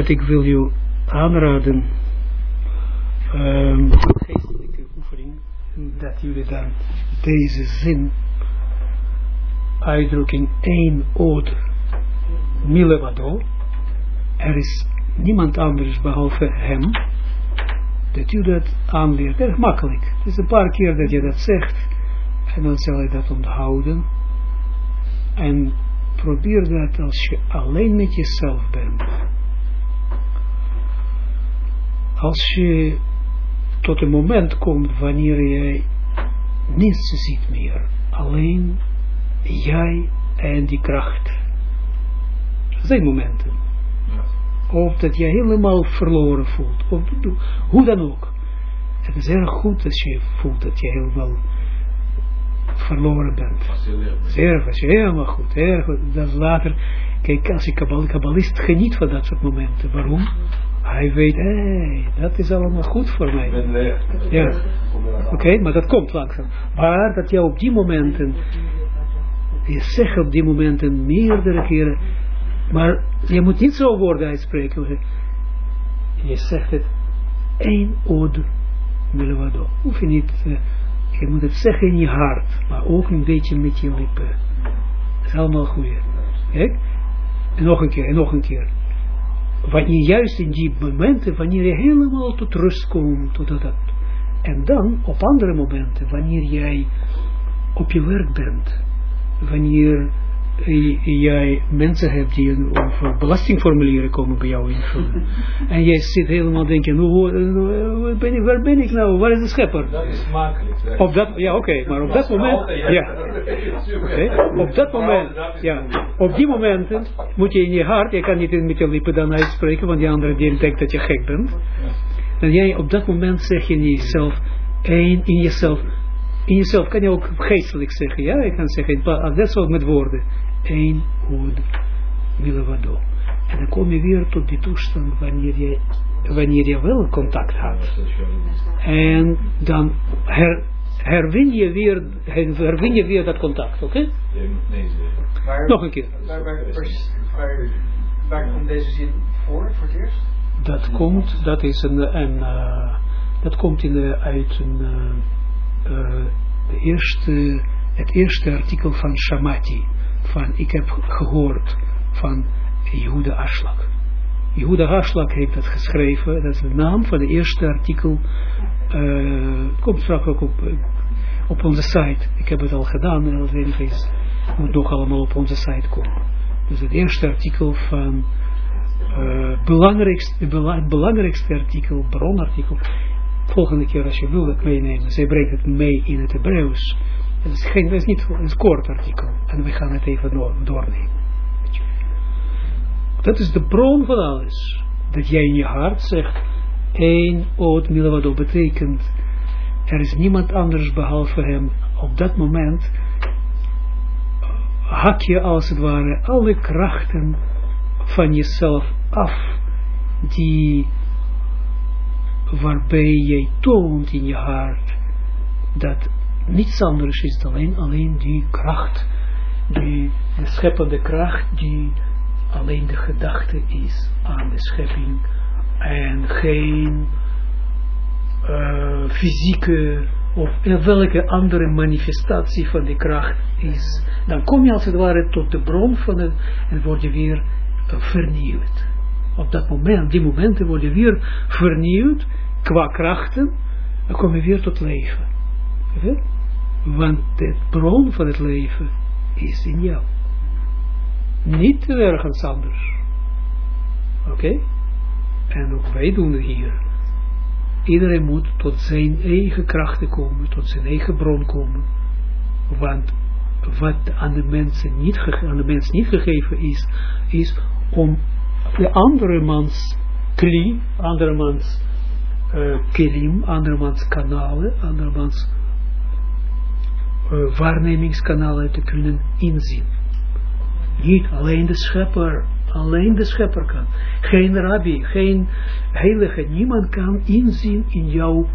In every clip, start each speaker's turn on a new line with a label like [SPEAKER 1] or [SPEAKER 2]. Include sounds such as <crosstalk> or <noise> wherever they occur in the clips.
[SPEAKER 1] wat ik wil je aanraden, um, geestelijke oefening, dat jullie dan deze zin, uitdrukking één oud, milevado, er is niemand anders behalve hem, dat u dat aanleert. Erg makkelijk. Het is een paar keer dat je dat zegt, en dan zal je dat onthouden. En probeer dat als je alleen met jezelf bent. Als je tot een moment komt wanneer jij niets ziet meer. Alleen jij en die kracht. Dat zijn momenten. Of dat je helemaal verloren voelt. Of hoe dan ook. Het is erg goed als je voelt dat je helemaal verloren bent. Zeer, was helemaal goed. Erg goed. Dat is later. Kijk, als ik kabbalist geniet van dat soort momenten. Waarom? Hij weet, hé, hey, dat is allemaal goed voor mij. Ja. Oké, maar dat komt langzaam. Maar dat je op die momenten, je zegt op die momenten meerdere keren, maar je moet niet zo woorden uitspreken. Je zegt het één ode milvado. Hoef je niet, uh, je moet het zeggen in je hart, maar ook een beetje met je lippen. Dat is allemaal goed. Kijk, en nog een keer, en nog een keer wanneer juist in die momenten, wanneer je helemaal tot rust komt, tot dat, en dan op andere momenten, wanneer jij op je werk bent, wanneer jij mensen hebt die een, over belastingformulieren komen bij jou invullen. <laughs> en jij zit helemaal denken, hoe, ben ik, waar ben ik nou, waar is de schepper?
[SPEAKER 2] Dat is makkelijk.
[SPEAKER 1] Op dat, ja oké, okay, maar op dat moment, ja. <laughs> Okay, op dat moment, ja, op die momenten moet je in je hart, je kan niet met je lippen dan uitspreken, want die andere die denkt dat je gek bent. En jij op dat moment zeg je in jezelf, één in jezelf, in jezelf kan je ook geestelijk zeggen, ja, je kan zeggen, dat is ook met woorden één woord milvado. En dan kom je weer tot die toestand wanneer je, wanneer je wel contact had. En dan her, herwin je weer, herwin je weer dat contact, oké? Okay? Nog een keer.
[SPEAKER 3] Waar, waar, waar, waar, komt deze zin voor, voor het eerst?
[SPEAKER 1] Dat komt, dat is een, een uh, dat komt in de, uit een, uh, uh, de eerste, het eerste artikel van Shamati van, ik heb gehoord van Jehuda Aslak. Jehuda Aslak heeft dat geschreven, dat is de naam van het eerste artikel, uh, komt straks ook op, op onze site. Ik heb het al gedaan, en dat weet ik moet nog allemaal op onze site komen. Dus het eerste artikel van, uh, belangrijkste, het belangrijkste artikel, bronartikel, volgende keer als je wil dat meenemen, zij brengt het mee in het Hebreeuws, het is, geen, het is niet een kort artikel. En we gaan het even door, doornemen. Dat is de bron van alles. Dat jij in je hart zegt, één oot milvado betekent, er is niemand anders behalve hem. Op dat moment hak je als het ware alle krachten van jezelf af, die waarbij jij toont in je hart dat niets anders is alleen, alleen die kracht, die de scheppende kracht, die alleen de gedachte is aan de schepping en geen uh, fysieke of welke andere manifestatie van die kracht is, dan kom je als het ware tot de bron van het en word je weer uh, vernieuwd. Op dat moment, die momenten worden weer vernieuwd qua krachten, dan kom je weer tot leven. Want de bron van het leven is in jou. Niet ergens anders. Oké? En ook wij doen het hier. Iedereen moet tot zijn eigen krachten komen, tot zijn eigen bron komen. Want wat aan de, mensen niet aan de mens niet gegeven is, is om de andere mans kli, andere mans uh, andere mans kanalen, andere mans uh, waarnemingskanalen te kunnen inzien. Niet alleen de schepper, alleen de schepper kan. Geen rabbi, geen heilige, niemand kan inzien in jouw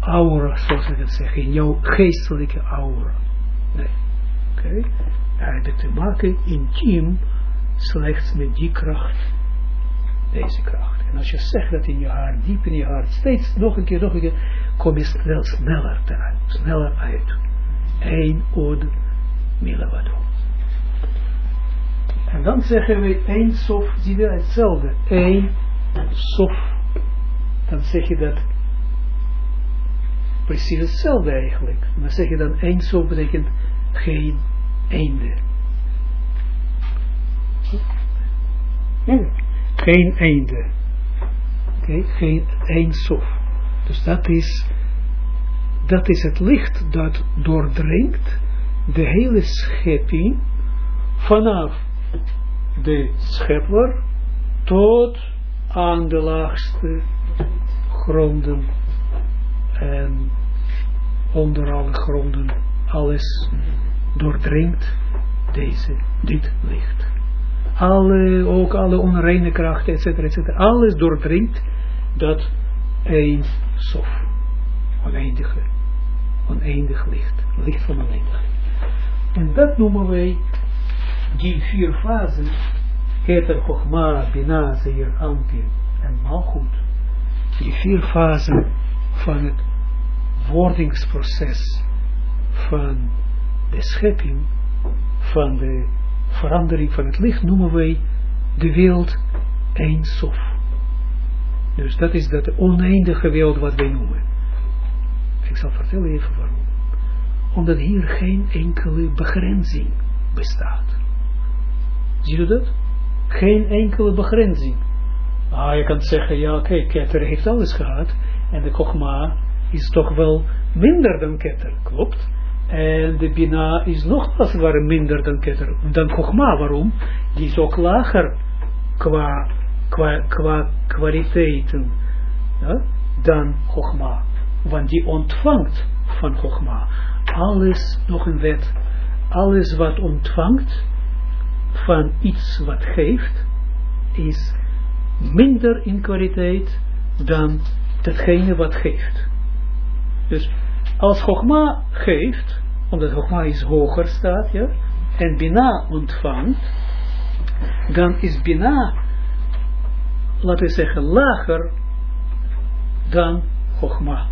[SPEAKER 1] aura, zoals ik het zeg, in jouw geestelijke aura. Nee. Oké? Okay? Hij heeft te maken intiem slechts met die kracht deze kracht. En als je zegt dat in je hart, diep in je hart, steeds nog een keer, nog een keer, kom je snel, sneller eruit, sneller uit. Eén od milawado. En dan zeggen we één sof, zie je hetzelfde, één sof. Dan zeg je dat precies hetzelfde eigenlijk. Maar zeg je dan één sof betekent geen einde. Geen einde. Oké, geen eindsof. Dus dat is, dat is het licht dat doordringt de hele schepping vanaf de schepper tot aan de laagste gronden en onder alle gronden alles doordringt deze, dit licht. Alle, ook alle onreine krachten, et cetera, et cetera, alles doordringt dat een sof, oneindige, oneindig licht, licht van oneindig. En dat noemen wij die vier fasen, Keter, Chochma, Bina, Zeer, en Malchut, die vier fasen van het wordingsproces van de schepping, van de verandering van het licht, noemen wij de wereld Eindsof. Dus dat is dat oneindige wereld wat wij noemen. Ik zal vertellen even waarom. Omdat hier geen enkele begrenzing bestaat. Zie je dat? Geen enkele begrenzing. Ah, je kan zeggen, ja oké, okay, Keter heeft alles gehad. En de Kochma is toch wel minder dan Keter, klopt. En de Bina is nog als ware minder dan Keter, dan Chogma. Waarom? Die is ook lager qua, qua, qua kwaliteiten dan Chogma. Want die ontvangt van Chogma. Alles, nog een wet, alles wat ontvangt van iets wat geeft, is minder in kwaliteit dan datgene wat geeft. Dus als Chogma geeft, omdat Chogma is hoger staat, ja, en Bina ontvangt, dan is Bina, laten we zeggen, lager dan Chogma.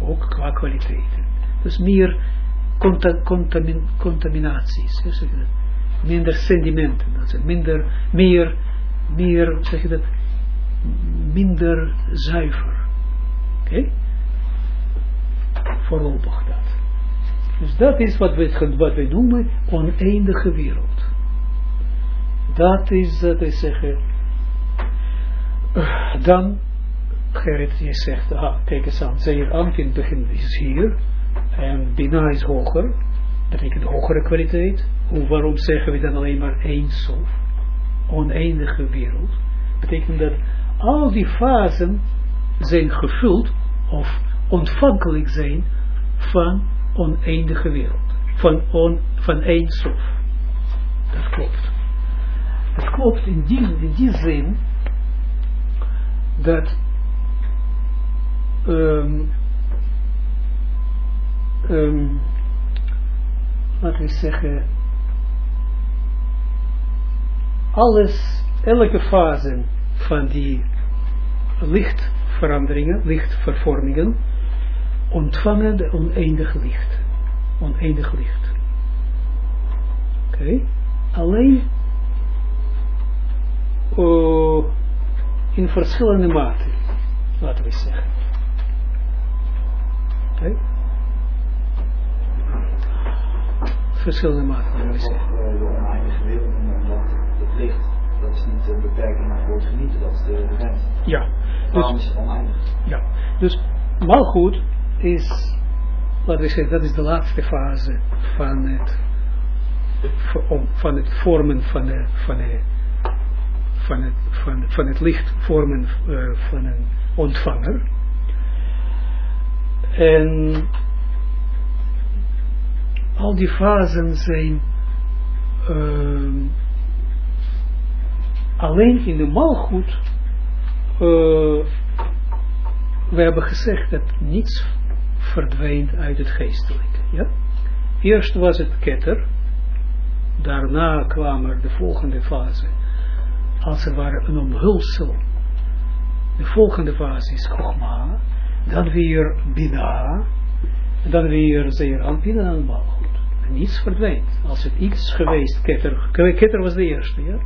[SPEAKER 1] Ook qua kwaliteiten. Dus meer conta contamin contaminaties, zeg je minder sentimenten, dat minder, meer, meer, zeg je dat, minder zuiver. Oké? Voorlopig dat. Dus dat is wat we, wat we noemen oneindige wereld. Dat is, dat is zeggen, dan, Gerrit, je zegt, ah, kijk eens aan, Zeer Antin begint is hier, en Bina is hoger, betekent hogere kwaliteit. Hoe, waarom zeggen we dan alleen maar één sof? Oneindige wereld. Betekent dat al die fasen zijn gevuld, of ontvankelijk zijn van oneindige wereld. Van, van één sof. Dat klopt. Dat klopt in die, in die zin dat um, um, laten we zeggen alles, elke fase van die lichtveranderingen, lichtvervormingen ontvangen de oneindige licht. Oneindig licht. Oké. Alleen uh, in verschillende mate, laten we zeggen. Okay. Verschillende
[SPEAKER 2] wereld, omdat het licht, dat is niet een beperking voor het genieten, dat is de grens.
[SPEAKER 1] Ja.
[SPEAKER 2] Dus, het oneindig?
[SPEAKER 1] Ja. Dus, maar goed, is, laten we zeggen, dat is de laatste fase van het, van het vormen van, de, van, de, van, het, van, van het licht vormen uh, van een ontvanger. En al die fasen zijn uh, alleen in de malgoed uh, we hebben gezegd dat niets verdwijnt uit het geestelijke. Ja? Eerst was het ketter, daarna kwam er de volgende fase, als het ware een omhulsel. De volgende fase is Chogma, dan weer Bina, dan weer Zeer Alpin en dan Malchut. En niets verdwijnt. Als het iets geweest, Keter, Keter was de eerste, ja,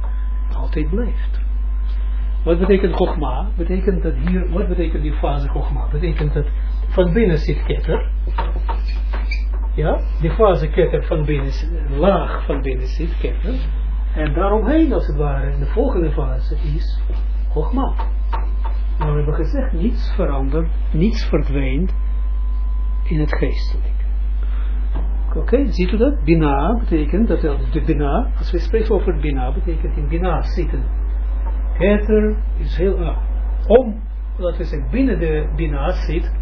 [SPEAKER 1] altijd blijft. Wat betekent Chogma? Betekent dat hier, wat betekent die fase Chogma? Betekent dat van binnen zit Keter, ja, die fase Keter van binnen, laag van binnen zit Keter, en daaromheen als het ware, de volgende fase is Chogma. Nou, we hebben gezegd, niets verandert, niets verdwijnt in het geestelijke. Oké, ziet u dat? Bina betekent, dat de Bina, als we spreken over Bina, betekent in Bina zitten. Keter is heel, om, laten we zeggen, binnen de Bina zit,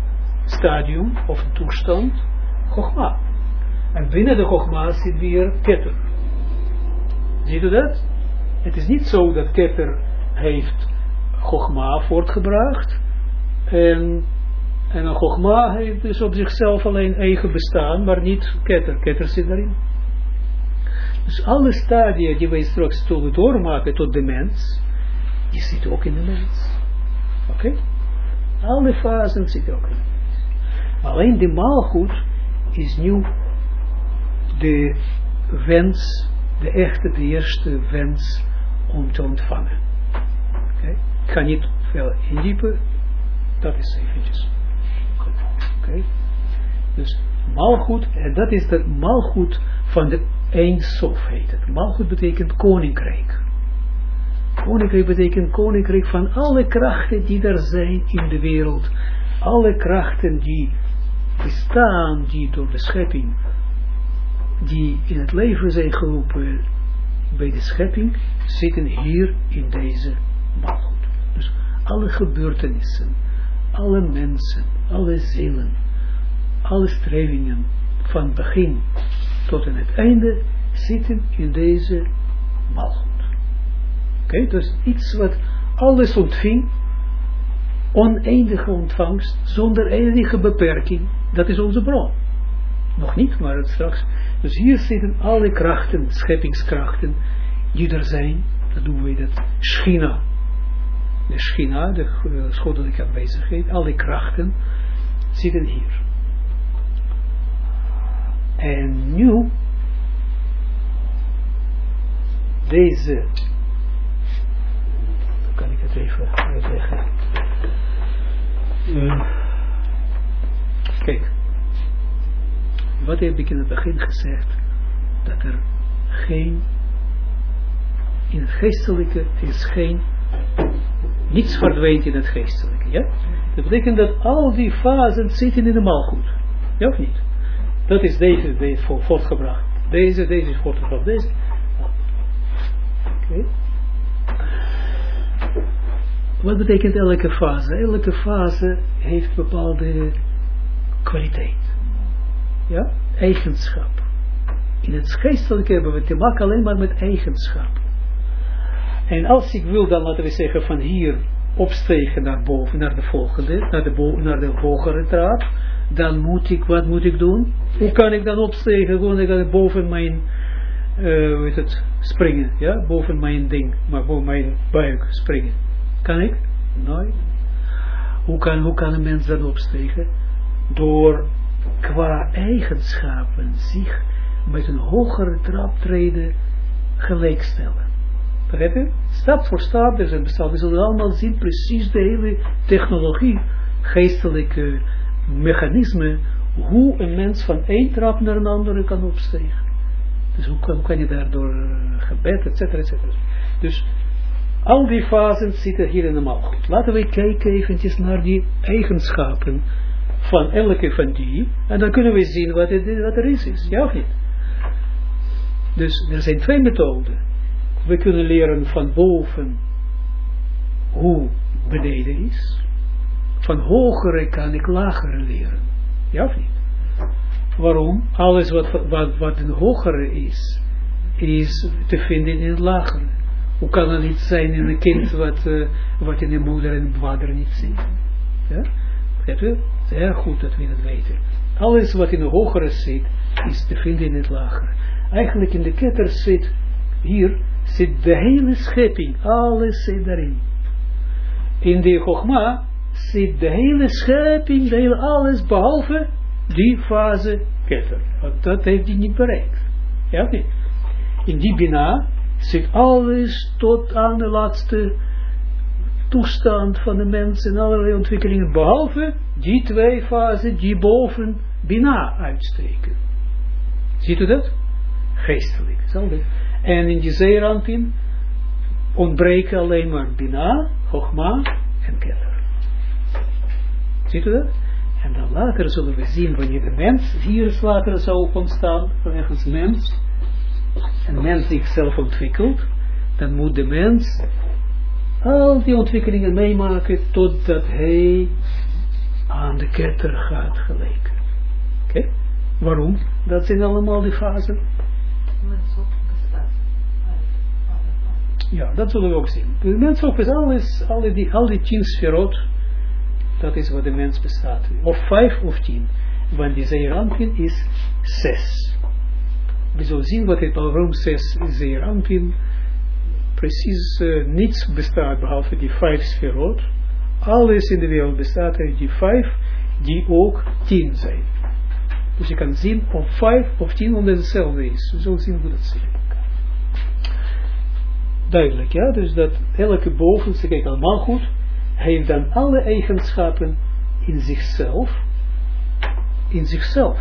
[SPEAKER 1] stadium of toestand, Chogma. En binnen de Chogma zit weer Keter. Ziet u dat? Het is niet zo dat Keter heeft Chogma voortgebracht. En, en een Chogma heeft dus op zichzelf alleen eigen bestaan, maar niet Keter. Keter zit daarin. Dus alle stadia die wij straks zullen doormaken tot de mens, die zit ook in de mens. Oké? Alle fasen zitten ook in de mens. Alleen de maalgoed is nu de wens, de echte, de eerste wens om te ontvangen. Oké? Ga niet veel indiepen, dat is eventjes. Dus maalgoed, en dat is de maalgoed van de Eindsof heet het. Maalgoed betekent koninkrijk. Koninkrijk betekent koninkrijk van alle krachten die er zijn in de wereld. Alle krachten die bestaan, die door de schepping, die in het leven zijn geroepen bij de schepping, zitten hier in deze maalgoed. Dus alle gebeurtenissen, alle mensen, alle zielen, alle strevingen van begin tot en het einde zitten in deze maalgoed. Oké, dus iets wat alles ontving, oneindige ontvangst, zonder enige beperking, dat is onze bron. Nog niet, maar het straks. Dus hier zitten alle krachten, scheppingskrachten, die er zijn, dat doen we dat, Schina. De Schina, de uh, goddelijke aanwezigheid, alle krachten zitten hier. En nu, deze, kan ik het even uitleggen. Uh, kijk, wat heb ik in het begin gezegd? Dat er geen, in het geestelijke is geen, niets verdwijnt in het geestelijke, ja? Dat betekent dat al die fasen zitten in de maalgoed. Ja of niet? Dat is deze, deze voortgebracht. Deze, deze is voortgebracht. Deze. Oké. Wat betekent elke fase? Elke fase heeft bepaalde kwaliteit. Ja? Eigenschap. In het geestelijke hebben we te maken alleen maar met eigenschap. En als ik wil dan, laten we zeggen, van hier opstegen naar boven, naar de volgende, naar de, naar de hogere trap, dan moet ik, wat moet ik doen? Hoe kan ik dan opstegen? Gewoon ik boven mijn, uh, hoe heet het, springen, ja, boven mijn ding, maar boven mijn buik springen. Kan ik? Nooit. Hoe kan, hoe een mens dan opstegen? Door qua eigenschappen zich met een hogere traptreden gelijkstellen. Begrijp je? Stap voor stap, dus. We zullen allemaal zien precies de hele technologie, geestelijke mechanisme, hoe een mens van één trap naar een andere kan opstegen. Dus hoe kan, je daardoor gebed, et cetera, et cetera. Dus al die fasen zitten hier in de maalgoed. Laten we kijken eventjes naar die eigenschappen van elke van die. En dan kunnen we zien wat, het, wat er is, is. Ja of niet? Dus er zijn twee methoden. We kunnen leren van boven hoe beneden is. Van hogere kan ik lagere leren. Ja of niet? Waarom? Alles wat, wat, wat een hogere is, is te vinden in het lagere. Hoe kan er niet zijn in een kind wat, uh, wat in de moeder en de vader niet ziet? Ja? Weet je? Heel goed dat we dat weten. Alles wat in de hogere zit, is te vinden in het lagere. Eigenlijk in de ketter zit hier zit de hele schepping, alles zit daarin. In de Chogma zit de hele schepping, de hele alles, behalve die fase ketter. Want dat heeft hij niet bereikt. Ja, niet? In die Bina zit alles tot aan de laatste toestand van de mens en allerlei ontwikkelingen, behalve die twee fasen die boven Bina uitsteken. Ziet u dat? Geestelijk. En in die zeerampin ontbreken alleen maar Bina, Chogma en Keter. Ziet u dat? En dan later zullen we zien wanneer de mens hier later zou ontstaan, vanwege mens, een mens zichzelf ontwikkelt, dan moet de mens al die ontwikkelingen meemaken totdat hij aan de ketter gaat gelijken. Oké? Waarom? Dat zijn allemaal die fasen. Ja, dat zullen we ook zien. De mens ook is alles, al die, al die tien sferot, dat is wat de mens bestaat. Of vijf of tien. Want die zeerampin is zes. We zullen zien wat het waarom zes zeerampin precies uh, niets bestaat behalve die vijf sferot. Alles in de wereld bestaat uit die vijf, die ook tien zijn. Dus je kan zien of vijf of tien omdat hetzelfde is. We zullen zien hoe dat zit. Duidelijk, ja. Dus dat elke bovenste, kijk allemaal goed, heeft dan alle eigenschappen in zichzelf. In zichzelf.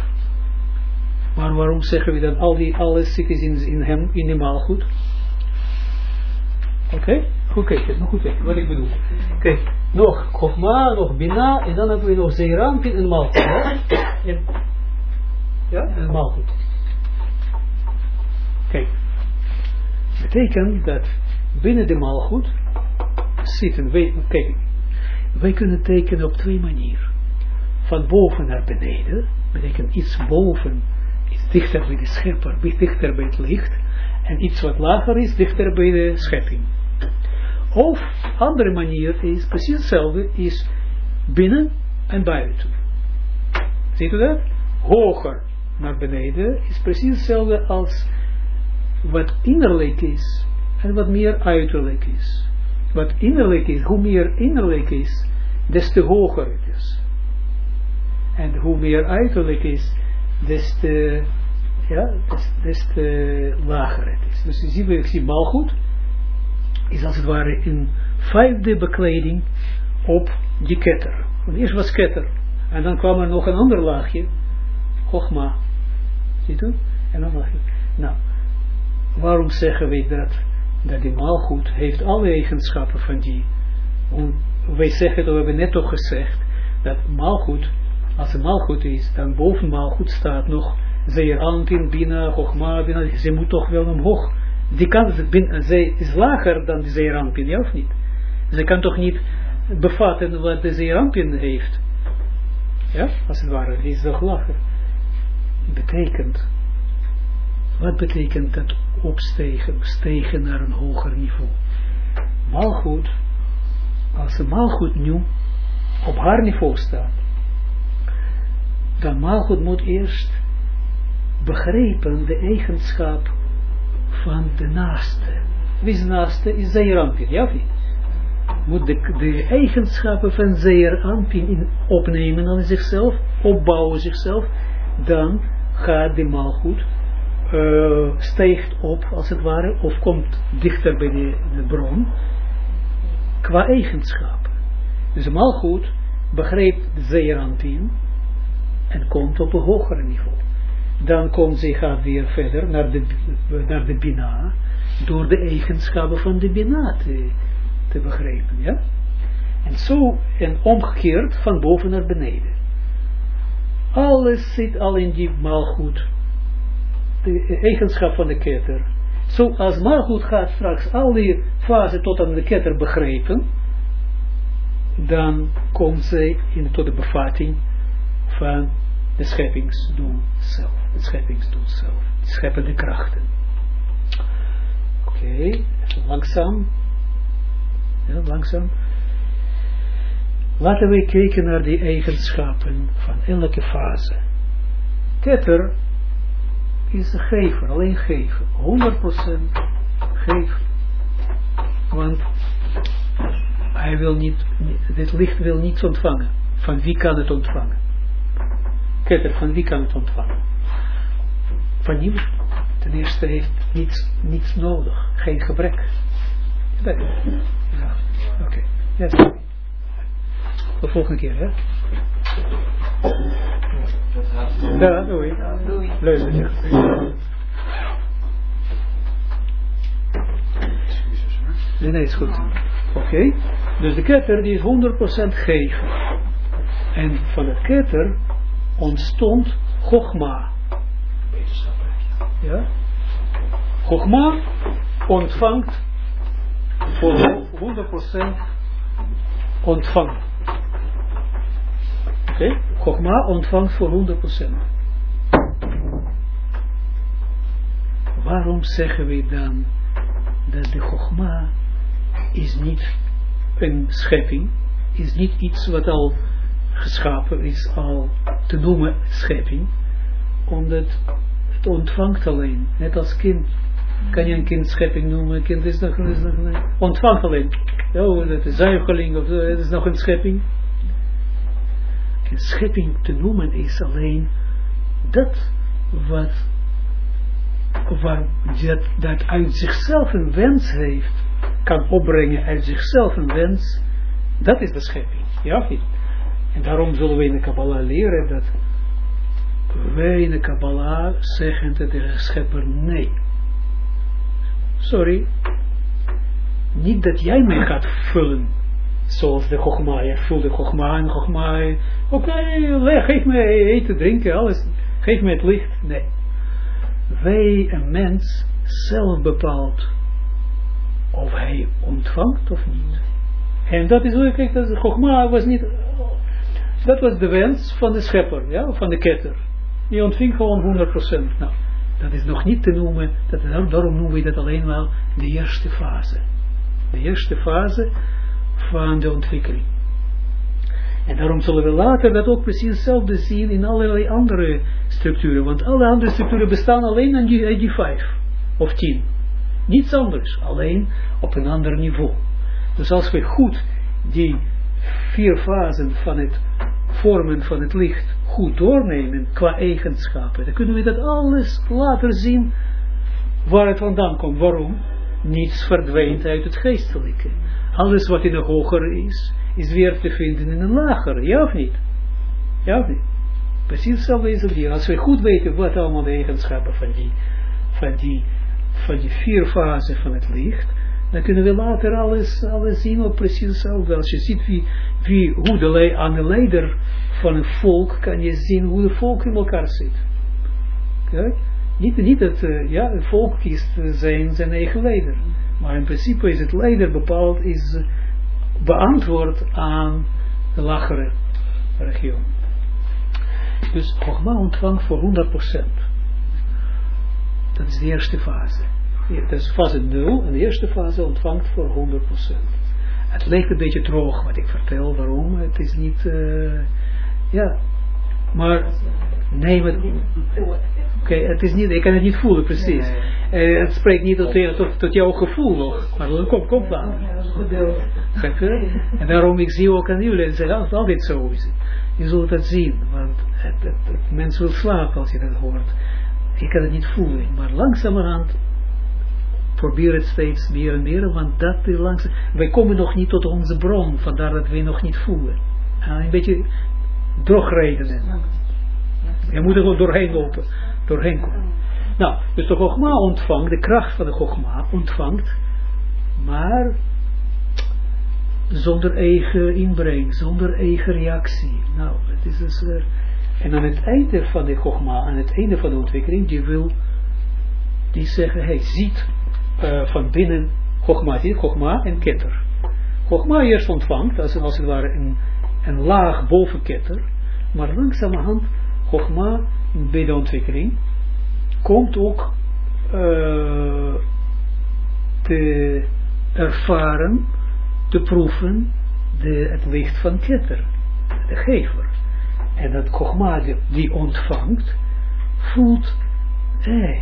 [SPEAKER 1] Maar waarom zeggen we dan al die, alles zit in, in hem, in de maalgoed? Oké, okay? goed kijken, nog goed kijken, wat ik bedoel. Kijk, nog Chogma, nog Bina, en dan hebben we nog Zeerampin en Malchut. Ja, ja? en Malchut. Kijk, betekent dat binnen de Malchut zitten, wij, kijk, wij kunnen tekenen op twee manieren. Van boven naar beneden, betekent iets boven, iets dichter bij de schepper, dichter bij het licht, en iets wat lager is, dichter bij de schepping. Of, andere manier is precies hetzelfde, is binnen en buiten. Ziet u dat? Hoger naar beneden is precies hetzelfde als wat innerlijk is en wat meer uiterlijk is. Wat innerlijk is, hoe meer innerlijk is, des te hoger het is. En hoe meer uiterlijk is, des te, ja, des, te lager het is. Dus je ziet, ik zie goed is als het ware een vijfde bekleding op die ketter. Want eerst was ketter. En dan kwam er nog een ander laagje. Chogma. Ziet u? En dan laagje. Nou, waarom zeggen we dat? Dat die maalgoed heeft alle eigenschappen van die. Wij zeggen, we hebben net toch gezegd, dat maalgoed, als een maalgoed is, dan boven maalgoed staat nog zeer anpin, bina, chogma, bina, ze moet toch wel omhoog die kan, zij is lager dan de zeerampin, ja of niet? Zij kan toch niet bevatten wat de zeerampin heeft. Ja, als het ware, die is toch lager. Betekent, wat betekent dat opstegen, stegen naar een hoger niveau? Malgoed, als een malgoed nu op haar niveau staat, dan malgoed moet eerst begrijpen de eigenschap van de naaste. Wie is naaste? Is Zeerampin, ja of niet? Moet de, eigenschappen van Zeerampin in opnemen aan zichzelf, opbouwen zichzelf, dan gaat de maalgoed, uh, stijgt op als het ware, of komt dichter bij de, de bron, qua eigenschappen. Dus de maalgoed begrijpt Zeerampin en komt op een hoger niveau dan komt ze gaat weer verder naar de, naar de Bina, door de eigenschappen van de Bina te, te begrijpen, ja. En zo, en omgekeerd, van boven naar beneden. Alles zit al in die maalgoed, de eigenschap van de ketter. Zo als maalgoed gaat straks al die fase tot aan de ketter begrijpen, dan komt zij in, tot de bevatting van de scheppingsdoel zelf het scheppingsdoel zelf, de scheppende krachten. Oké, langzaam. Ja, langzaam. Laten we kijken naar die eigenschappen van elke fase. Ketter is een gever, alleen geven. 100% geef. Want hij wil niet, dit licht wil niets ontvangen. Van wie kan het ontvangen? Ketter, van wie kan het ontvangen? Van niemand. Ten eerste heeft niets, niets nodig, geen gebrek. Oké. Okay. Ja, de volgende keer, hè? Ja, doei.
[SPEAKER 4] Doei.
[SPEAKER 1] Leuk. Nee, nee, is goed. Oké. Dus de ketter die is 100% geven. En van de ketter ontstond Chogma. Ja? Chogma ontvangt voor 100% ontvangt. Oké? Okay? Chogma ontvangt voor 100%. Waarom zeggen we dan dat de Chogma is niet een schepping, is niet iets wat al geschapen is, al te noemen schepping, omdat het ontvangt alleen, net als kind. Kan je een kind schepping noemen, kind is nog, is nog ontvangt alleen. Ja, dat is zuigeling, of dat is nog een schepping. Schepping te noemen is alleen dat wat waar dat, dat uit zichzelf een wens heeft, kan opbrengen uit zichzelf een wens, dat is de schepping. Ja, en daarom zullen we in de Kabbalah leren dat wij in de Kabbalah zeggen tegen de schepper nee. Sorry. Niet dat jij mij gaat vullen. Zoals de Chogma. Je vult de Chogma en Chogma. Oké, geef mij eten, drinken, alles. Geef mij het licht. Nee. Wij, een mens, zelf bepaalt of hij ontvangt of niet. En dat is kijk, dat Chogma was niet, dat was de wens van de schepper, ja, van de ketter. Die ontving gewoon 100%. Nou, dat is nog niet te noemen, dat, daarom noemen we dat alleen wel de eerste fase. De eerste fase van de ontwikkeling. En daarom zullen we later dat ook precies hetzelfde zien in allerlei andere structuren. Want alle andere structuren bestaan alleen aan die, die vijf of tien. Niets anders, alleen op een ander niveau. Dus als we goed die vier fasen van het vormen van het licht goed doornemen qua eigenschappen, dan kunnen we dat alles later zien waar het vandaan komt. Waarom? Niets verdwijnt uit het geestelijke. Alles wat in de hogere is, is weer te vinden in een lagere, ja of niet? Ja of niet? Precies hetzelfde is het hier. Als we goed weten wat allemaal de eigenschappen van die, van die, van die vier fasen van het licht, dan kunnen we later alles, alles zien op precies hetzelfde. Als je ziet wie, wie, hoe de, aan de leider van een volk kan je zien hoe de volk in elkaar zit. Kijk, niet, niet dat uh, ja, een volk kiest zijn, zijn eigen leider. Maar in principe is het leider bepaald, is beantwoord aan de lagere regio. Dus Chogma ontvangt voor 100%. Dat is de eerste fase. Dat is fase 0 en de eerste fase ontvangt voor 100%. Het lijkt een beetje droog wat ik vertel, waarom? Het is niet, uh, ja, maar, nee, maar, oké, okay, het is niet, ik kan het niet voelen, precies. Uh, het spreekt niet tot, tot, tot jouw gevoel nog, maar kom, kom dan. En daarom, ik zie ook aan jullie, het is altijd zo. Je zult het zien, want het, het, het, mens wil slapen als je dat hoort. Je kan het niet voelen, maar langzamerhand probeer het steeds meer en meer, want dat is langzaam. Wij komen nog niet tot onze bron, vandaar dat we nog niet voelen. Uh, een beetje drogredenen. Je moet er gewoon doorheen lopen, doorheen komen. Nou, dus de Chogma ontvangt, de kracht van de Chogma ontvangt, maar zonder eigen inbreng, zonder eigen reactie. Nou, het is dus, uh, en aan het einde van de Chogma, aan het einde van de ontwikkeling, die wil, die zeggen, hij ziet uh, van binnen Chogma, ziet Chogma en Ketter. Chogma eerst ontvangt, als, als het ware een, een laag boven Ketter, maar langzamerhand Chogma bij de ontwikkeling komt ook uh, te ervaren, te proeven de, het licht van Ketter, de gever. En dat Chogma die, ontvangt, voelt, hé,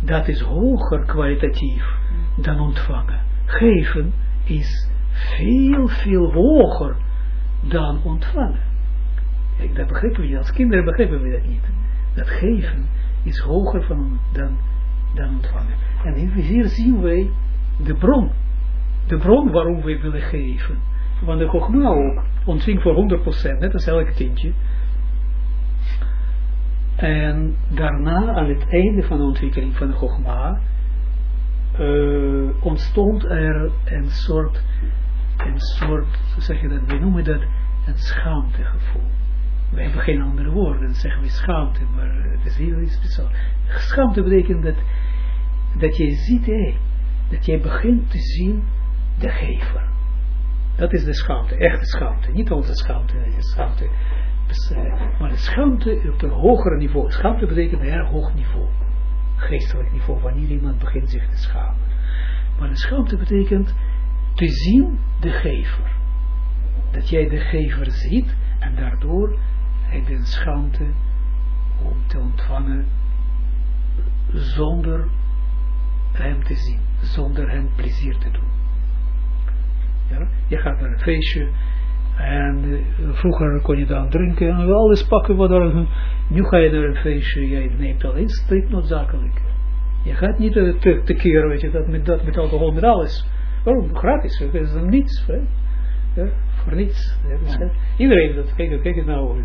[SPEAKER 1] dat is hoger kwalitatief dan ontvangen. Geven is veel, veel hoger dan ontvangen. Dat begrijpen we niet. Als kinderen begrijpen we dat niet. Dat geven is hoger van, dan, dan ontvangen. En hier zien wij de bron. De bron waarom wij willen geven. Want de Chogma ook ontving voor 100%, net als elk kindje. En daarna, aan het einde van de ontwikkeling van de Chogma, uh, ontstond er een soort, een soort, zeg je dat, we noemen dat een schaamtegevoel. We hebben geen andere woorden, zeggen we schaamte, maar het is heel iets speciaals. Schaamte betekent dat, dat je ziet, hé, dat jij begint te zien de gever. Dat is de schaamte, echte schaamte. Niet onze schaamte, de schaamte. Maar de schaamte op een hoger niveau. Schaamte betekent een erg hoog niveau. Geestelijk niveau, wanneer iemand begint zich te schamen. Maar de schaamte betekent te zien de gever. Dat jij de gever ziet en daardoor je een schaamte om te ontvangen zonder hem te zien, zonder hem plezier te doen. Ja? Je gaat naar een feestje en uh, vroeger kon je dan drinken en alles pakken wat er, nu ga je naar een feestje, jij neemt alleen strikt noodzakelijk. Je gaat niet uh, te, te keren, weet je, dat met, dat met alcohol, met alles. Waarom? Gratis, dat is dan niets. Hè? Ja, voor niets. Ja, iedereen dat, kijk, kijk het nou.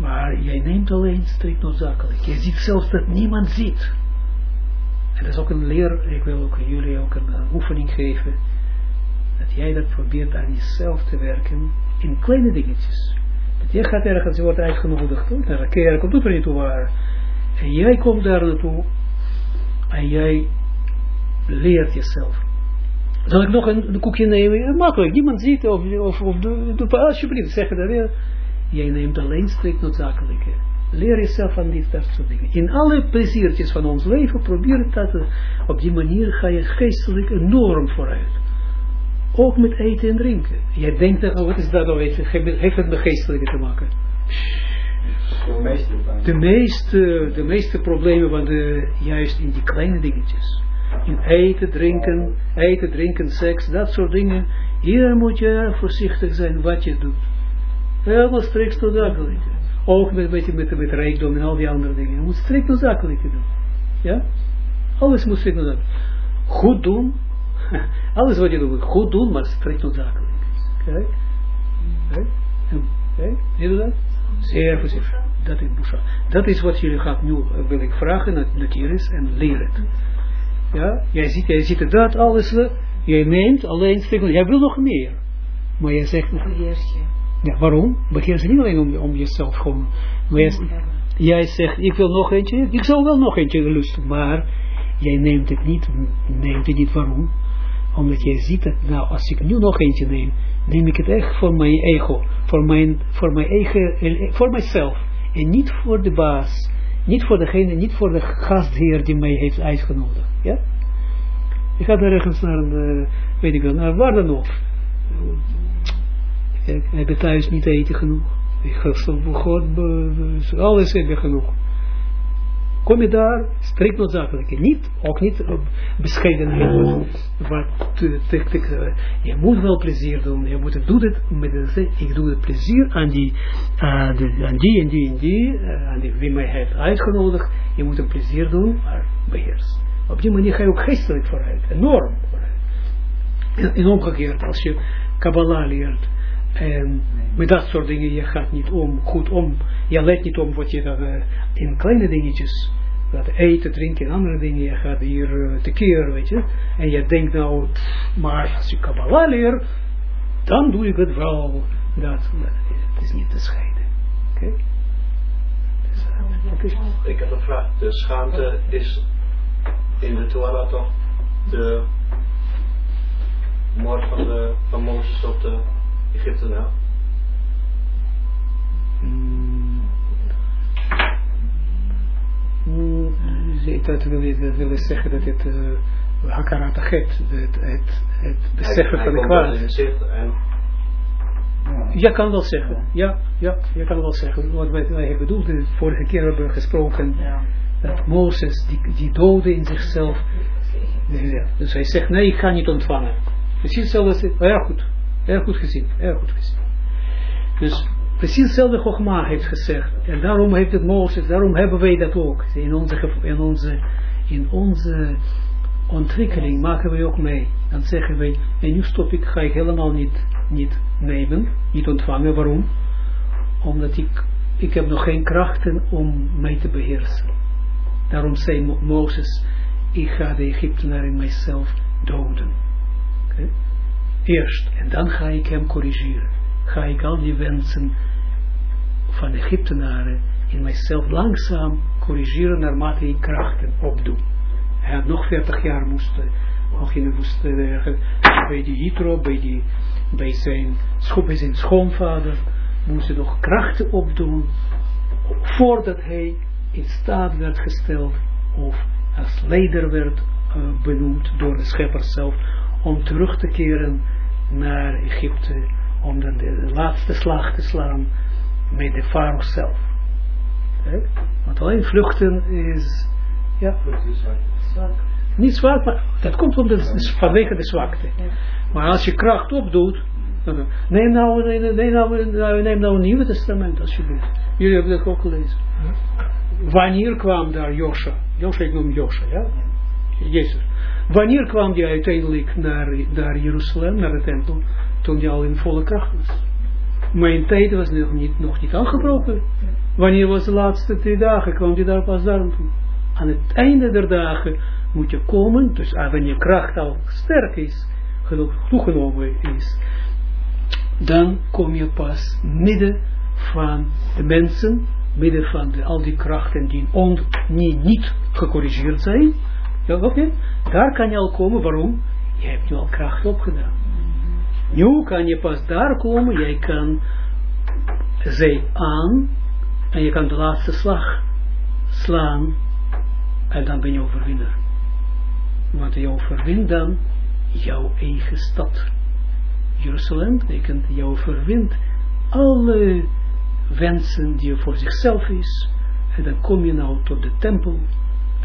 [SPEAKER 1] Maar jij neemt alleen strikt noodzakelijk. Je ziet zelfs dat niemand ziet. En dat is ook een leer, ik wil ook jullie ook een, een oefening geven dat jij dat probeert aan jezelf te werken in kleine dingetjes. Dat jij gaat ergens, je wordt uitgenodigd naar een kerk, of doet er niet toe waar. En jij komt daar naartoe en jij leert jezelf. Zal ik nog een, koekje nemen? Makkelijk, niemand ziet of, of, of doe, alsjeblieft, zeg dat weer. Jij neemt alleen strikt noodzakelijke. Leer jezelf aan dit soort dingen. In alle pleziertjes van ons leven, probeer dat. Op die manier ga je geestelijk enorm vooruit. Ook met eten en drinken. Jij denkt, oh, wat is dat nou? Heeft het met geestelijke te maken? De meeste, de meeste problemen van de, juist in die kleine dingetjes. In eten, drinken, eten, drinken, seks, dat soort dingen. Hier moet je voorzichtig zijn wat je doet. Helemaal strikt noodzakelijk. Ook met, met, met, met rijkdom en al die andere dingen. Je moet strikt noodzakelijk doen. Ja? Alles moet strikt noodzakelijk. Goed doen, <laughs> alles wat je doet, goed doen, maar strikt noodzakelijk. Kijk. Kijk. Kijk. Zie je dat? Zeer voorzichtig. Dat is Busha. Dat is wat jullie gaat nu, uh, wil ik vragen, dat is en leer het. Ja, jij ziet, jij ziet dat alles, uh, jij neemt alleen strikt, jij wil nog meer. Maar jij zegt... Beheers Ja, waarom? Beheers je niet alleen om, om jezelf gewoon. Maar jij, zegt, ik wil nog eentje, ik zal wel nog eentje lusten, maar jij neemt het niet, neemt het niet, waarom? Omdat jij ziet dat, nou, als ik nu nog eentje neem, neem ik het echt voor mijn ego, voor mijn, voor mijn eigen, voor mijzelf. En niet voor de baas, niet voor degene, niet voor de gastheer die mij heeft uitgenodigd. Ja? Ik ga er ergens naar, een, uh, weet ik wel, naar waar dan ook. Ik heb thuis niet eten genoeg. Ik ga zo, God, alles heb je genoeg kom je daar strikt noodzakelijk. Niet, ook niet uh, bescheidenheid. Wat, je moet wel plezier doen. Je moet doen het met een ik doe het plezier aan die, aan die en die en die, uh, aan die, wie mij heeft uitgenodigd. Je moet een plezier doen, maar beheers. Op die manier ga je ook geestelijk vooruit, enorm vooruit. En, en omgekeerd, als je Kabbalah leert, en met dat soort dingen, je gaat niet om, goed om, je let niet om wat je dan uh, in kleine dingetjes, dat eten, drinken en andere dingen, je gaat hier uh, tekeer, weet je. En je denkt nou, maar als je Kabbalah leert, dan doe ik het wel. Dat, het is niet te scheiden. Oké? Okay?
[SPEAKER 4] Dus, uh, ik heb een vraag. De schaamte is in de Torah toch de moord van, de, van Mozes op de Egypte nou?
[SPEAKER 1] dat wil, dat wil zeggen dat het uh, hakarat het, het, het, het beseffen van de kwaad. Ja, kan wel zeggen. Ja, ja, je kan wel zeggen. Wat wij, wij hebben bedoeld, de vorige keer hebben we gesproken, ja. dat Mozes, die, die doodde in zichzelf Dus hij zegt, nee, ik ga niet ontvangen. Precies hetzelfde, erg goed, erg goed gezien, erg goed gezien. Dus precies hetzelfde Chogma heeft gezegd. En daarom heeft het Mozes, daarom hebben wij dat ook. In onze, in onze, in onze ontwikkeling maken we ook mee. Dan zeggen wij, en nu stop ik, ga ik helemaal niet, niet nemen, niet ontvangen. Waarom? Omdat ik, ik heb nog geen krachten om mij te beheersen. Daarom zei Mozes, ik ga de Egyptenaar in mijzelf doden. Okay? Eerst, en dan ga ik hem corrigeren. Ga ik al die wensen van Egyptenaren in mijzelf langzaam corrigeren naarmate ik krachten opdoe. Hij had nog 40 jaar moest, nog in de woestijn, bij die Hitro, bij, die, bij zijn, bij zijn schoonvader, moest hij nog krachten opdoen, voordat hij in staat werd gesteld, of als leider werd uh, benoemd door de schepper zelf, om terug te keren naar Egypte, om dan de, laatste slag te slaan met de farao zelf. He? Want alleen vluchten is, ja, zwak. niet zwak, maar dat komt om de, vanwege de zwakte. Maar als je kracht opdoet, neem nou, neem, neem nou, neem nou een nieuwe testament alsjeblieft. Jullie hebben dat ook gelezen. Wanneer kwam daar Josha? Josha, ik noem Josha, ja? Jezus. Wanneer kwam hij uiteindelijk naar, naar Jeruzalem, naar de tempel? Toen hij al in volle kracht was. Mijn tijd was nog niet, nog niet aangebroken. Wanneer was de laatste drie dagen? Kwam hij daar pas daar toe? Aan het einde der dagen moet je komen, dus wanneer je kracht al sterk is, genoeg toegenomen is, dan kom je pas midden van de mensen, midden van al die krachten die on, niet gecorrigeerd zijn. Oké. Daar kan je al komen. Waarom? Je hebt nu al kracht opgedaan. Nu kan je pas daar komen. Jij kan zij aan en je kan de laatste slag slaan en dan ben je overwinnaar. Want je overwint dan jouw eigen stad. Jeruzalem betekent je overwint alle wensen die je voor zichzelf is. En dan kom je nou tot de tempel.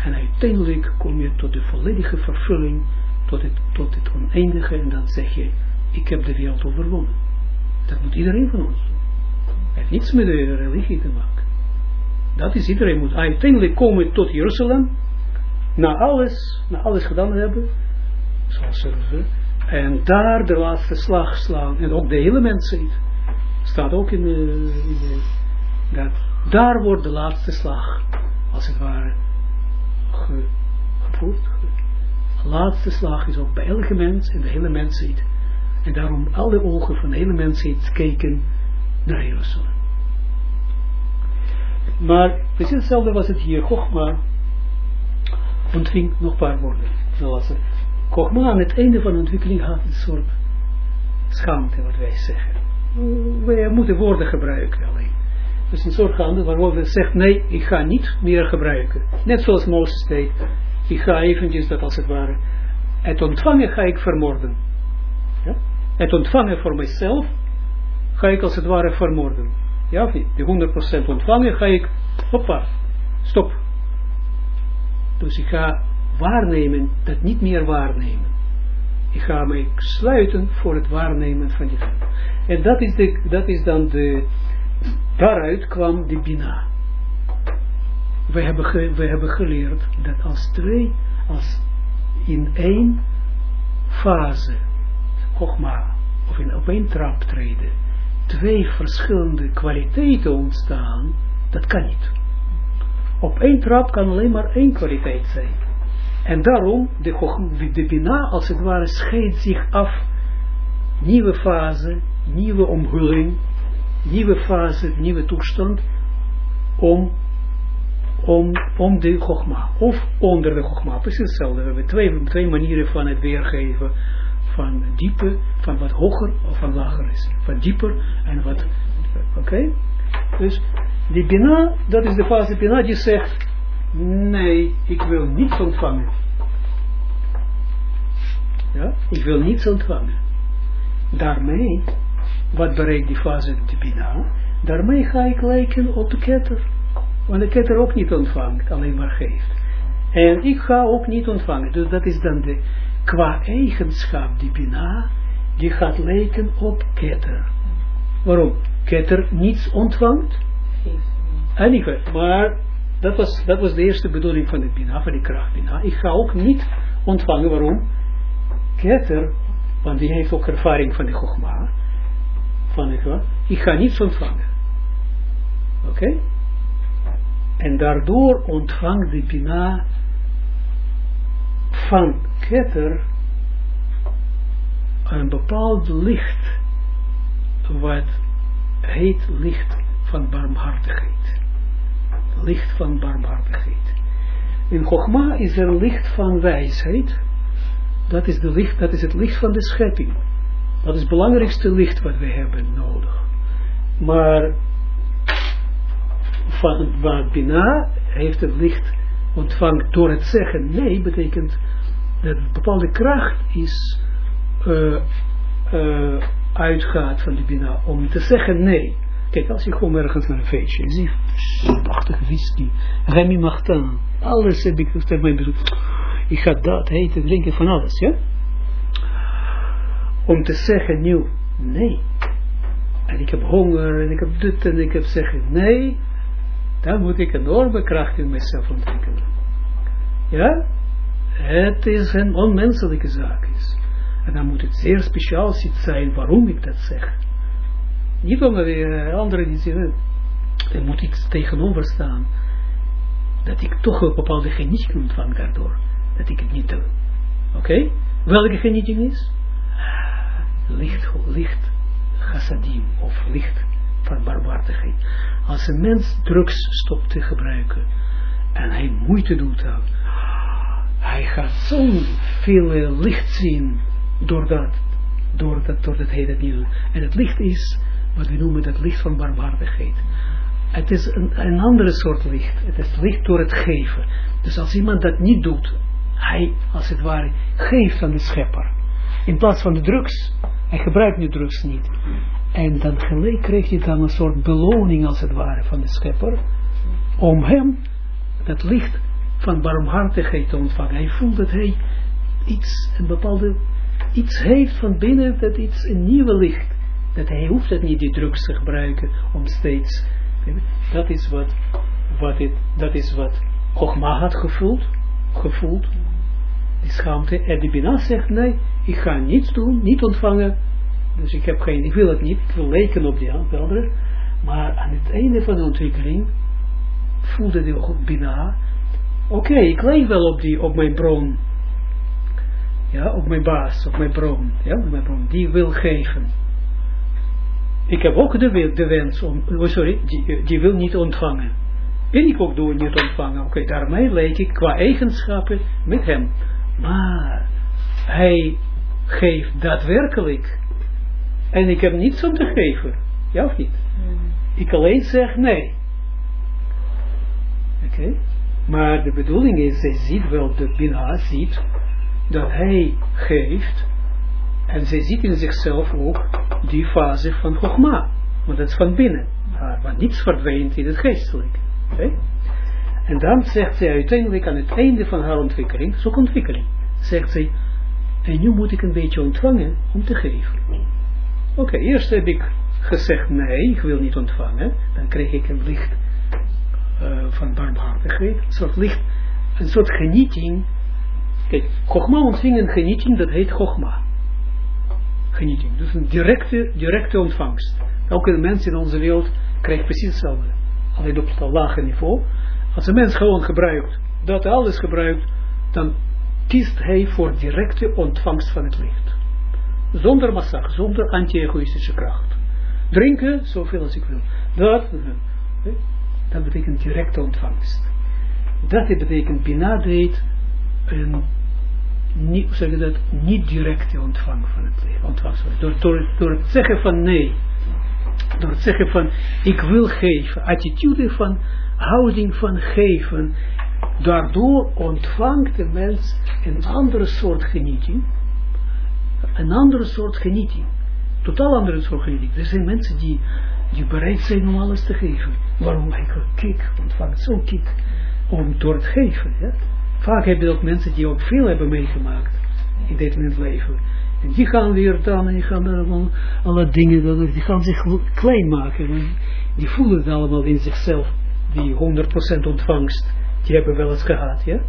[SPEAKER 1] En uiteindelijk kom je tot de volledige vervulling. Tot het, tot het oneindige. En dan zeg je, ik heb de wereld overwonnen. Dat moet iedereen van ons doen. Het heeft niets met de religie te maken. Dat is iedereen moet uiteindelijk komen tot Jeruzalem. Na alles, na alles gedaan hebben. Zoals ze en daar de laatste slag slaan. En ook de hele mensheid. Staat ook in de, in de dat daar wordt de laatste slag, als het ware, ge, gevoerd. De laatste slag is ook bij elke mens en de hele mensheid. En daarom alle ogen van de hele mensheid kijken naar Jeruzalem. Maar precies hetzelfde was het hier. Chogma ontving nog een paar woorden. Zoals Chogma aan het einde van de ontwikkeling had een soort schaamte, wat wij zeggen. Wij moeten woorden gebruiken alleen. Dus een soort handel waarop we zegt, nee, ik ga niet meer gebruiken. Net zoals Mozes deed. Ik ga eventjes dat als het ware. Het ontvangen ga ik vermoorden. Ja? Het ontvangen voor mijzelf ga ik als het ware vermoorden. Ja? De 100% ontvangen ga ik, hoppa, stop. Dus ik ga waarnemen, dat niet meer waarnemen. Ik ga mij sluiten voor het waarnemen van die En dat is, de, dat is dan de, daaruit kwam de Bina. We hebben, we hebben geleerd dat als twee, als in één fase, Chogma, of in op één trap treden, twee verschillende kwaliteiten ontstaan, dat kan niet. Op één trap kan alleen maar één kwaliteit zijn. En daarom, de, de Bina, als het ware, scheidt zich af. Nieuwe fase, nieuwe omhulling, nieuwe fase, nieuwe toestand, om, om, om de Chogma, of onder de Chogma. Precies hetzelfde. We hebben twee, twee manieren van het weergeven van diepe, van wat hoger of van lager is. Van dieper en wat, oké? Dus die Bina, dat is de fase Bina die zegt, nee, ik wil niets ontvangen. Ja, ik wil niets ontvangen. Daarmee, wat bereikt die fase de Bina? Daarmee ga ik lijken op de ketter. Want de ketter ook niet ontvangt, alleen maar geeft. En ik ga ook niet ontvangen. Dus dat is dan de, qua eigenschap, die Bina, die gaat lijken op Keter. Waarom? Keter niets ontvangt. En ik weet, maar dat was, dat was de eerste bedoeling van de Bina, van die kracht Bina. Ik ga ook niet ontvangen, waarom? Keter, want die heeft ook ervaring van de Chogma, ik ga niets ontvangen. Oké? En daardoor ontvangt de Bina van Keter een bepaald licht, wat heet licht van barmhartigheid. Licht van barmhartigheid. In Chogma is er licht van wijsheid. Dat is, de licht, dat is het licht van de schepping. Dat is het belangrijkste licht wat we hebben nodig. Maar van wat Bina heeft het licht ontvangt door het zeggen nee, betekent dat een bepaalde kracht is uh, uitgaat van de Bina om te zeggen nee. Kijk, als je gewoon ergens naar een feestje, je ziet whisky, Remy Martin, alles heb ik mijn. Ik ga dat eten, drinken, van alles, ja? Om te zeggen nu, nee. En ik heb honger, en ik heb dit, en ik heb zeggen nee. Dan moet ik enorme kracht in mezelf ontwikkelen. Ja? Het is een onmenselijke zaak. Is. En dan moet het zeer speciaal zijn waarom ik dat zeg. Niet omdat de anderen die zeggen, er moet iets tegenover staan. Dat ik toch een bepaalde genieting ontvang daardoor. Dat ik het niet doe. Oké? Welke genieting is? Licht, licht. Of licht van barmhartigheid. Als een mens drugs stopt te gebruiken. En hij moeite doet dan. Hij gaat zo'n veel licht zien. Door dat. Door dat, door dat hij dat niet doet. En het licht is wat we noemen het licht van barmhartigheid. Het is een, een andere soort licht. Het is licht door het geven. Dus als iemand dat niet doet, hij als het ware geeft aan de schepper. In plaats van de drugs, hij gebruikt nu drugs niet. En dan gelijk krijgt hij dan een soort beloning als het ware van de schepper. Om hem dat licht van barmhartigheid te ontvangen. Hij voelt dat hij iets, een bepaalde, iets heeft van binnen, dat iets, een nieuwe licht. Dat hij hoeft het niet die drugs te gebruiken om steeds, dat is wat, wat het, dat is wat had gevoeld, gevoeld, die schaamte. En die Bina zegt, nee, ik ga niets doen, niet ontvangen. Dus ik heb geen, ik wil het niet, ik wil lijken op die andere. Maar aan het einde van de ontwikkeling voelde die Bina, oké, ik lijk wel op, die, op mijn bron. Ja, op mijn baas, op mijn bron. Ja, op mijn bron. Die wil geven ik heb ook de, de wens om, oh, sorry, die, die, wil niet ontvangen. En ik ook doe niet ontvangen. Oké, daarmee leek ik qua eigenschappen met hem. Maar hij geeft daadwerkelijk. En ik heb niets om te geven. Ja of niet? Mm. Ik alleen zeg nee. Oké. Maar de bedoeling is, zij ziet wel, de Bina ziet, dat hij geeft en zij ziet in zichzelf ook die fase van Chogma. Want dat is van binnen. Maar niets verdwijnt in het geestelijke. Okay? En dan zegt zij uiteindelijk aan het einde van haar ontwikkeling, zo'n ontwikkeling, zegt zij, en nu moet ik een beetje ontvangen om te geven. Oké, eerst heb ik gezegd nee, ik wil niet ontvangen. Dan kreeg ik een licht uh, van barmhartigheid, een soort licht, een soort genieting. Kijk, Chogma ontving een genieting, dat heet Chogma genieting. Dus een directe, directe ontvangst. Elke mens in onze wereld krijgt precies hetzelfde. Alleen op het lage niveau. Als een mens gewoon gebruikt, dat alles gebruikt, dan kiest hij voor directe ontvangst van het licht. Zonder massage, zonder anti-egoïstische kracht. Drinken, zoveel als ik wil. Dat, dat betekent directe ontvangst. Dat betekent benadeed een niet, zeg dat, niet directe ontvang van het leven. Ontvang, door, door, door het zeggen van nee. Door het zeggen van ik wil geven. Attitude van houding van geven. Daardoor ontvangt de mens een andere soort genieting. Een andere soort genieting. Totaal andere soort genieting. Er zijn mensen die, die bereid zijn om alles te geven. Waarom? Ik kick, ontvangt zo'n kick. Om door het geven. Vaak heb je ook mensen die ook veel hebben meegemaakt in dit in leven. En die gaan weer dan, en die gaan dan alle dingen, die gaan zich klein maken. En die voelen het allemaal in zichzelf, die 100% ontvangst, die hebben wel eens gehad, ja.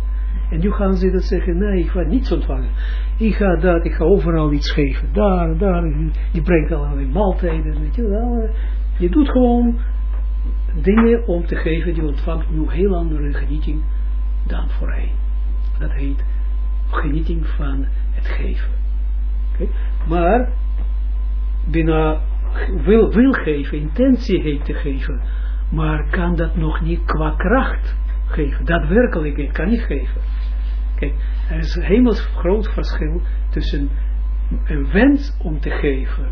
[SPEAKER 1] En nu gaan ze dat zeggen, nee, ik ga niets ontvangen. Ik ga dat, ik ga overal iets geven. Daar, daar, je brengt allemaal maaltijden, weet je wel. Je doet gewoon dingen om te geven, die ontvangt nu heel andere genieting dan voorheen. Dat heet genieting van het geven. Maar binnen wil, wil geven, intentie heeft te geven, maar kan dat nog niet qua kracht geven. Daadwerkelijk kan niet geven. Kijk, er is een hemels groot verschil tussen een wens om te geven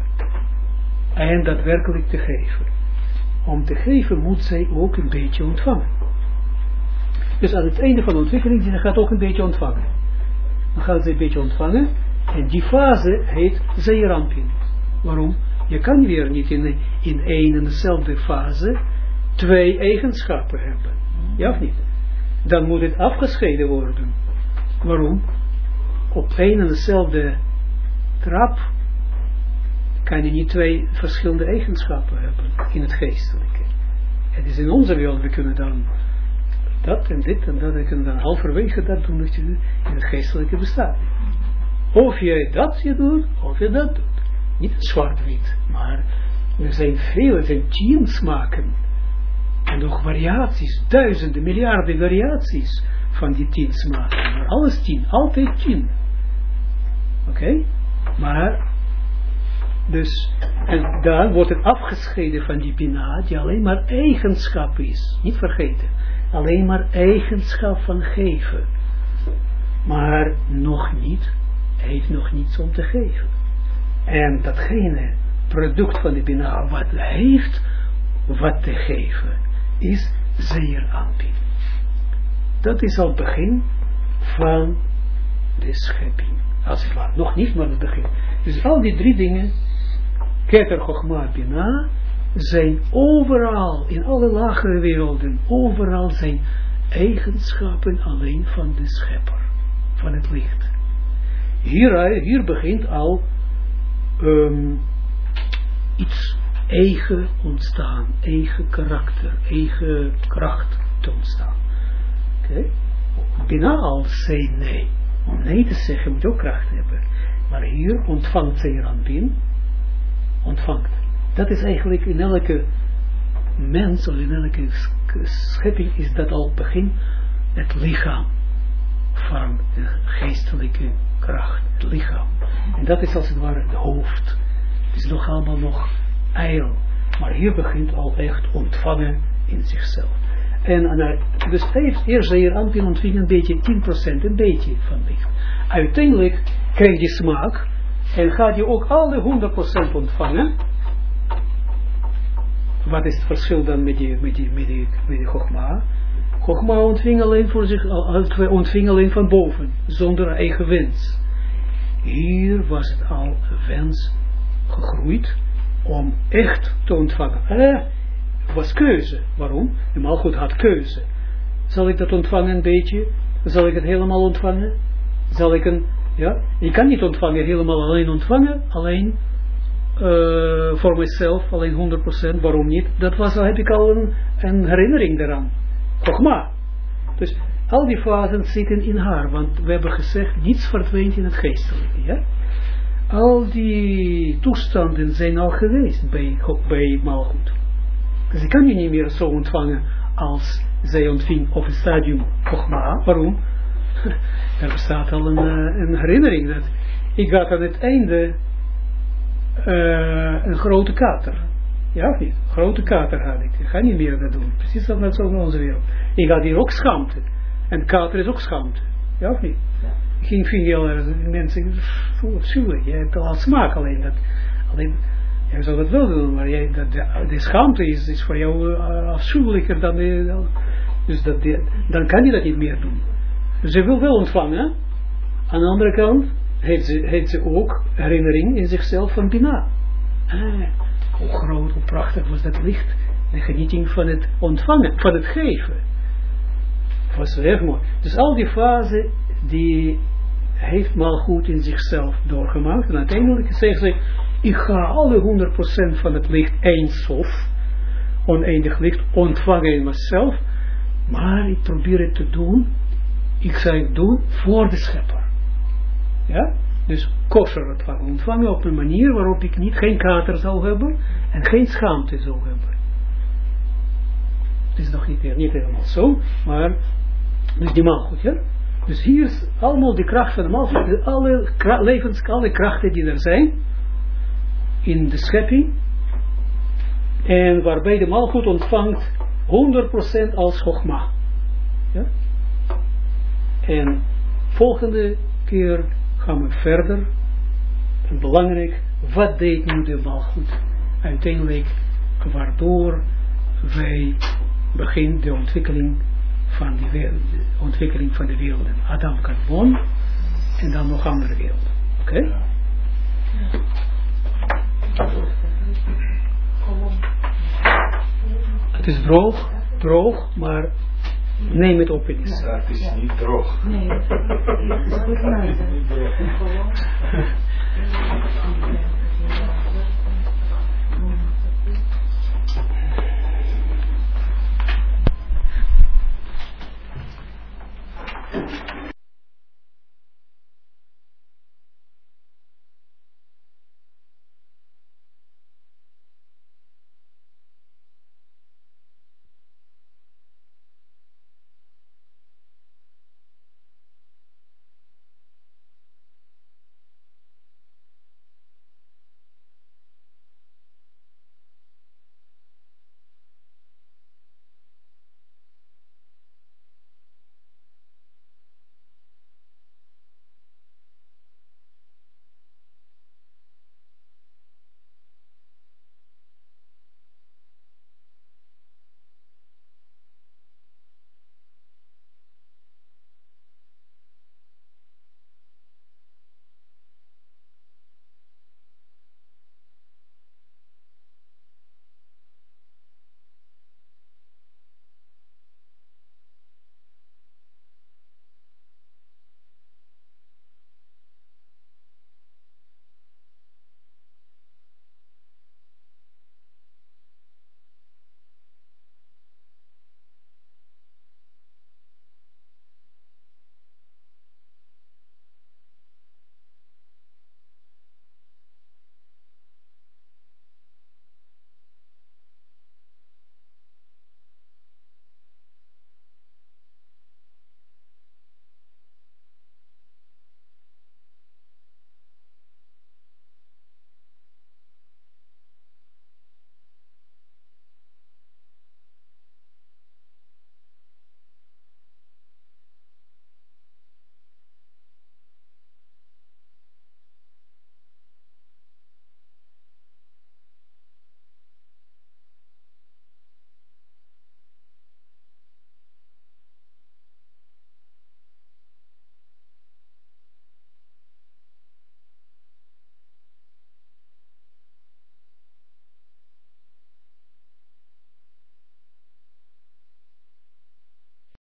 [SPEAKER 1] en daadwerkelijk te geven. Om te geven moet zij ook een beetje ontvangen. Dus aan het einde van de ontwikkeling, ze gaat ook een beetje ontvangen. Dan gaat ze een beetje ontvangen. En die fase heet zeerampin. Waarom? Je kan weer niet in, in één en dezelfde fase twee eigenschappen hebben. Ja of niet? Dan moet het afgescheiden worden. Waarom? Op één en dezelfde trap kan je niet twee verschillende eigenschappen hebben in het geestelijke. Het is in onze wereld, we kunnen dan dat en dit en dat, we kunnen dan halverwege dat doen dat je in het geestelijke bestaat. Of je dat je doet, of je dat doet. Niet zwart-wit, maar er zijn vele, er zijn tien smaken. En nog variaties, duizenden, miljarden variaties van die tien smaken. Maar alles tien, altijd tien. Oké? Maar, dus, en daar wordt het afgescheiden van die bina, die alleen maar eigenschap is. Niet vergeten. Alleen maar eigenschap van geven. Maar nog niet, heeft nog niets om te geven. En datgene product van de bina wat heeft, wat te geven, is zeer aanbied. Dat is al het begin van de schepping. Als het ware. Nog niet, maar het begin. Dus al die drie dingen, Keter, Chochma, zijn overal, in alle lagere werelden, overal zijn eigenschappen alleen van de schepper, van het licht. Hier, hier begint al um, iets eigen ontstaan, eigen karakter, eigen kracht te ontstaan. Oké? Okay? Bijna al zei nee. Om nee te zeggen moet je ook kracht hebben. Maar hier ontvangt bin, ontvangt. Dat is eigenlijk in elke mens of in elke schepping is dat al begin het lichaam van de geestelijke kracht, het lichaam. En dat is als het ware het hoofd. Het is nog allemaal nog eil. Maar hier begint al echt ontvangen in zichzelf. En dus eerst hier aanpien ontving een beetje 10%, een beetje van licht. Uiteindelijk krijg je smaak en gaat je ook alle 100% ontvangen. Wat is het verschil dan met die, met die, met Chogma? Chogma ontving alleen voor zich, ontving alleen van boven, zonder eigen wens. Hier was het al wens gegroeid om echt te ontvangen. Eh, was keuze. Waarom? De malgoed had keuze. Zal ik dat ontvangen een beetje? Zal ik het helemaal ontvangen? Zal ik een, ja? Je kan niet ontvangen, helemaal alleen ontvangen, alleen uh, voor mezelf, alleen 100%, waarom niet? Dat was, heb ik al een, een herinnering daaraan. Chogma. Dus al die fasen zitten in haar, want we hebben gezegd, niets verdwijnt in het geestelijke, ja? Al die toestanden zijn al geweest bij, bij. Dus ik kan je niet meer zo ontvangen als zij ontving op het stadium Chogma. Waarom? <laughs> er bestaat al een, eh, een herinnering dat ik had aan het einde uh, een grote kater. Ja of niet? Grote kater had ik. Ik ga niet meer dat doen. Precies dat net zo in onze wereld. Ik had hier ook schaamte. En kater is ook schaamte. Ja of niet? Ik ging vind heel mensen afschuwelijk. Je hebt al smaak alleen dat. Alleen, jij zou dat wel doen, maar dat, de, de schaamte is, is voor jou uh, afschuwelijker dan dus dat dan kan je dat niet meer doen. Dus je wil wel ontvangen. Aan de andere kant, heeft ze, heeft ze ook herinnering in zichzelf van Bina. Ah, hoe groot, hoe prachtig was dat licht. De genieting van het ontvangen, van het geven. was erg mooi. Dus al die fase die heeft goed in zichzelf doorgemaakt. En uiteindelijk zegt ze, ik ga alle 100% van het licht eindsof, oneindig licht, ontvangen in mezelf. Maar ik probeer het te doen, ik zou het doen voor de schepper. Ja? Dus kosher ontvangen. Ontvangen op een manier waarop ik niet geen kater zal hebben en geen schaamte zal hebben. Het is nog niet, niet helemaal zo, maar dus die goed, ja. Dus hier is allemaal de kracht van de maalgoed, alle levens, alle krachten die er zijn in de schepping. En waarbij de maalgoed ontvangt 100% als chogma. Ja? En volgende keer gaan we verder. Belangrijk, wat deed nu de maalgoed? Uiteindelijk, waardoor wij beginnen de ontwikkeling van die wereld, de ontwikkeling van de wereld. Adam Carbon en dan nog andere werelden. Oké? Okay? Het is droog, droog, maar neem het op in
[SPEAKER 2] Het is niet droog.
[SPEAKER 5] Nee, <laughs> het is niet droog. <laughs> <laughs>